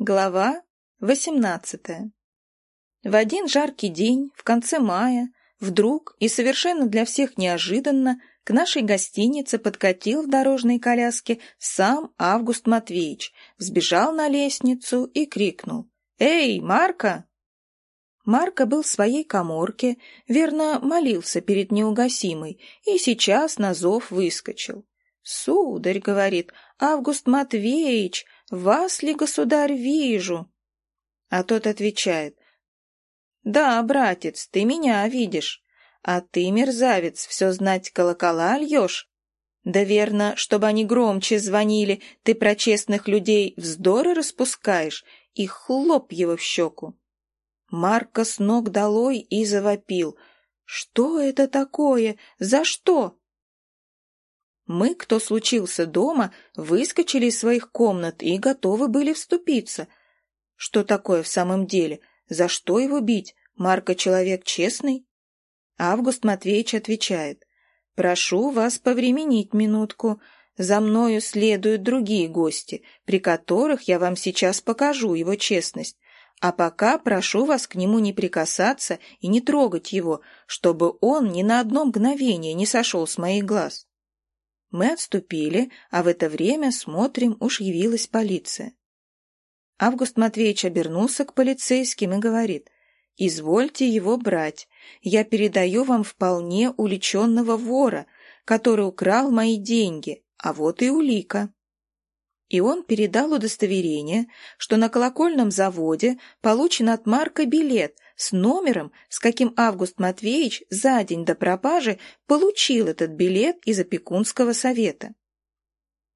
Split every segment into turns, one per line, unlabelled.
Глава восемнадцатая. В один жаркий день, в конце мая, вдруг и совершенно для всех неожиданно к нашей гостинице подкатил в дорожной коляске сам Август Матвеевич, взбежал на лестницу и крикнул «Эй, Марка!». Марка был в своей коморке, верно, молился перед неугасимой, и сейчас на зов выскочил. «Сударь», — говорит, — «Август Матвеевич, вас ли, государь, вижу?» А тот отвечает, «Да, братец, ты меня видишь, а ты, мерзавец, все знать колокола льешь? Да верно, чтобы они громче звонили, ты про честных людей вздоры распускаешь и хлоп его в щеку». Марка с ног долой и завопил. «Что это такое? За что?» Мы, кто случился дома, выскочили из своих комнат и готовы были вступиться. Что такое в самом деле? За что его бить? Марка человек честный? Август Матвеевич отвечает. «Прошу вас повременить минутку. За мною следуют другие гости, при которых я вам сейчас покажу его честность. А пока прошу вас к нему не прикасаться и не трогать его, чтобы он ни на одно мгновение не сошел с моих глаз». Мы отступили, а в это время, смотрим, уж явилась полиция. Август Матвеевич обернулся к полицейским и говорит, «Извольте его брать. Я передаю вам вполне уличенного вора, который украл мои деньги, а вот и улика». И он передал удостоверение, что на колокольном заводе получен от Марка билет – с номером, с каким Август Матвеевич за день до пропажи получил этот билет из опекунского совета.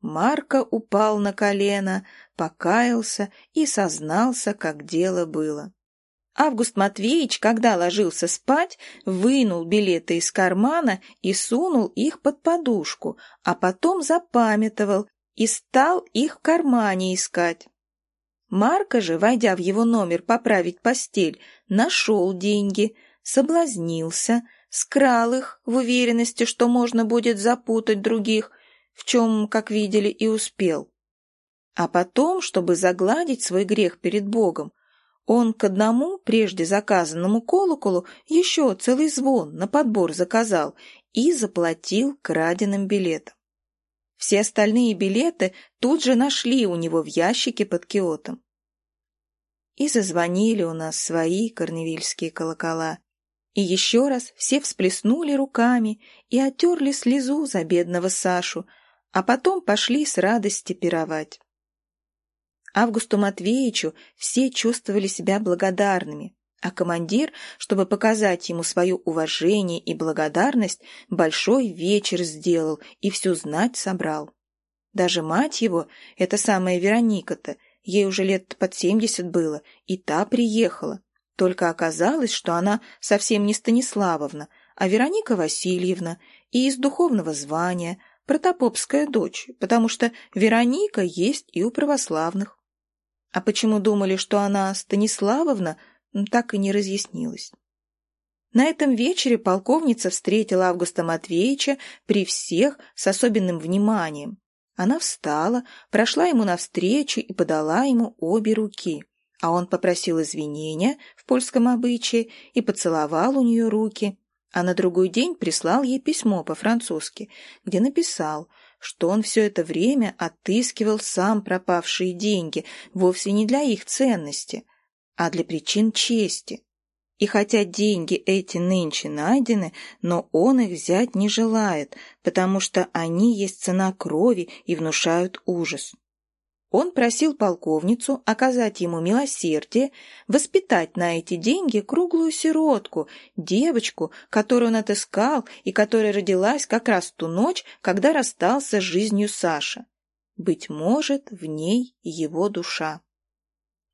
Марко упал на колено, покаялся и сознался, как дело было. Август Матвеевич, когда ложился спать, вынул билеты из кармана и сунул их под подушку, а потом запамятовал и стал их в кармане искать. Марко же, войдя в его номер поправить постель, нашел деньги, соблазнился, скрал их в уверенности, что можно будет запутать других, в чем, как видели, и успел. А потом, чтобы загладить свой грех перед Богом, он к одному прежде заказанному колоколу еще целый звон на подбор заказал и заплатил краденым билетом. Все остальные билеты тут же нашли у него в ящике под киотом. И зазвонили у нас свои корневильские колокола. И еще раз все всплеснули руками и оттерли слезу за бедного Сашу, а потом пошли с радости пировать. Августу Матвеевичу все чувствовали себя благодарными, а командир, чтобы показать ему свое уважение и благодарность, большой вечер сделал и всю знать собрал. Даже мать его, эта самая Вероника-то, ей уже лет под семьдесят было, и та приехала. Только оказалось, что она совсем не Станиславовна, а Вероника Васильевна, и из духовного звания, протопопская дочь, потому что Вероника есть и у православных. А почему думали, что она Станиславовна, так и не разъяснилось. На этом вечере полковница встретила Августа Матвеевича при всех с особенным вниманием. Она встала, прошла ему навстречу и подала ему обе руки, а он попросил извинения в польском обычае и поцеловал у нее руки, а на другой день прислал ей письмо по-французски, где написал, что он все это время отыскивал сам пропавшие деньги вовсе не для их ценности, а для причин чести. И хотя деньги эти нынче найдены, но он их взять не желает, потому что они есть цена крови и внушают ужас. Он просил полковницу оказать ему милосердие, воспитать на эти деньги круглую сиротку, девочку, которую он отыскал и которая родилась как раз ту ночь, когда расстался с жизнью Саша. Быть может, в ней его душа.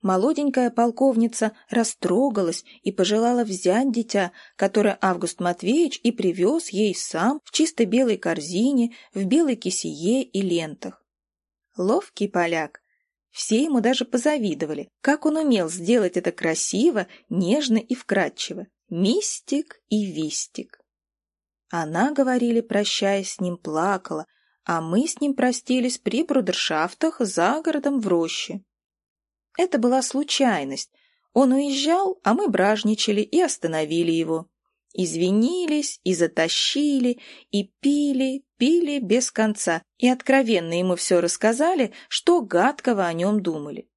Молоденькая полковница растрогалась и пожелала взять дитя, которое Август Матвеевич и привез ей сам в чисто белой корзине, в белой кисее и лентах. Ловкий поляк. Все ему даже позавидовали, как он умел сделать это красиво, нежно и вкрадчиво. Мистик и вистик. Она, говорили, прощаясь с ним, плакала, а мы с ним простились при брудершафтах за городом в роще. Это была случайность. Он уезжал, а мы бражничали и остановили его. Извинились и затащили, и пили, пили без конца, и откровенно ему все рассказали, что гадкого о нем думали.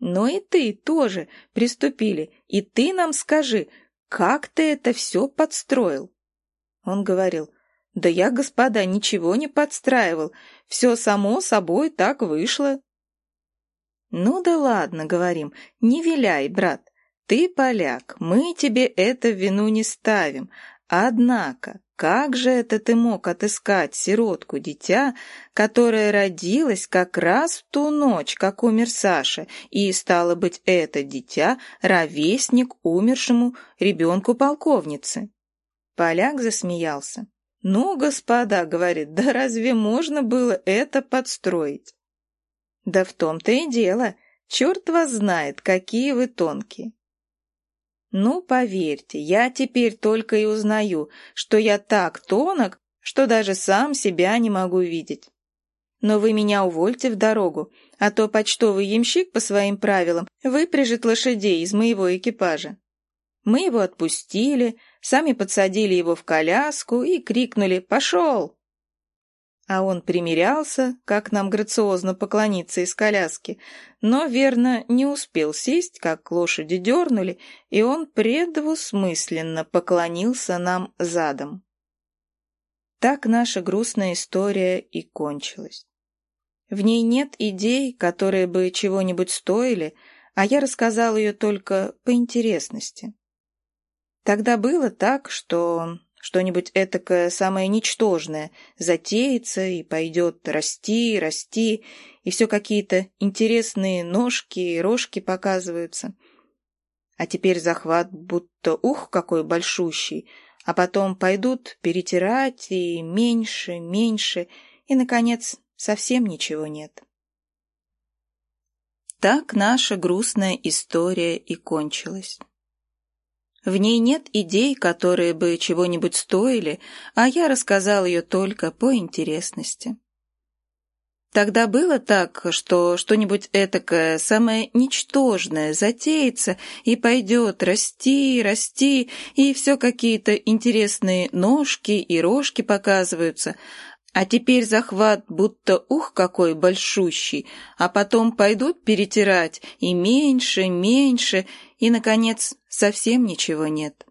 Но и ты тоже приступили, и ты нам скажи, как ты это все подстроил? Он говорил, да я, господа, ничего не подстраивал, все само собой так вышло. Ну да ладно, говорим, не виляй, брат, ты поляк, мы тебе это вину не ставим, однако как же это ты мог отыскать сиротку-дитя, которая родилась как раз в ту ночь, как умер Саша, и, стало быть, это дитя — ровесник умершему ребенку полковницы? Поляк засмеялся. «Ну, господа, — говорит, — да разве можно было это подстроить?» «Да в том-то и дело. Черт вас знает, какие вы тонкие. Ну, поверьте, я теперь только и узнаю, что я так тонок, что даже сам себя не могу видеть. Но вы меня увольте в дорогу, а то почтовый ямщик по своим правилам выпряжет лошадей из моего экипажа. Мы его отпустили, сами подсадили его в коляску и крикнули «Пошел!». А он примирялся, как нам грациозно поклониться из коляски, но, верно, не успел сесть, как лошади дернули, и он предвусмысленно поклонился нам задом. Так наша грустная история и кончилась. В ней нет идей, которые бы чего-нибудь стоили, а я рассказал ее только по интересности. Тогда было так, что что-нибудь этакое самое ничтожное затеется и пойдет расти, расти, и все какие-то интересные ножки и рожки показываются. А теперь захват будто ух, какой большущий, а потом пойдут перетирать и меньше, меньше, и, наконец, совсем ничего нет. Так наша грустная история и кончилась. В ней нет идей, которые бы чего-нибудь стоили, а я рассказал ее только по интересности. Тогда было так, что что-нибудь этакое, самое ничтожное, затеется и пойдет расти, расти, и все какие-то интересные ножки и рожки показываются, а теперь захват будто ух какой большущий, а потом пойдут перетирать и меньше, меньше, и, наконец, совсем ничего нет.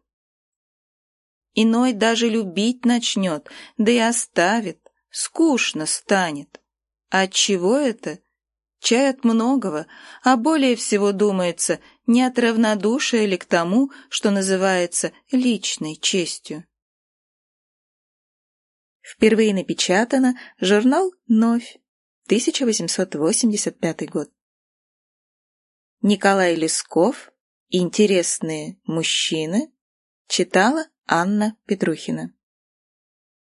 Иной даже любить начнет, да и оставит, скучно станет. От чего это? Чай от многого, а более всего думается, не от равнодушия ли к тому, что называется личной честью. Впервые напечатано журнал «Новь», 1885 год. Николай Лесков «Интересные мужчины» читала Анна Петрухина.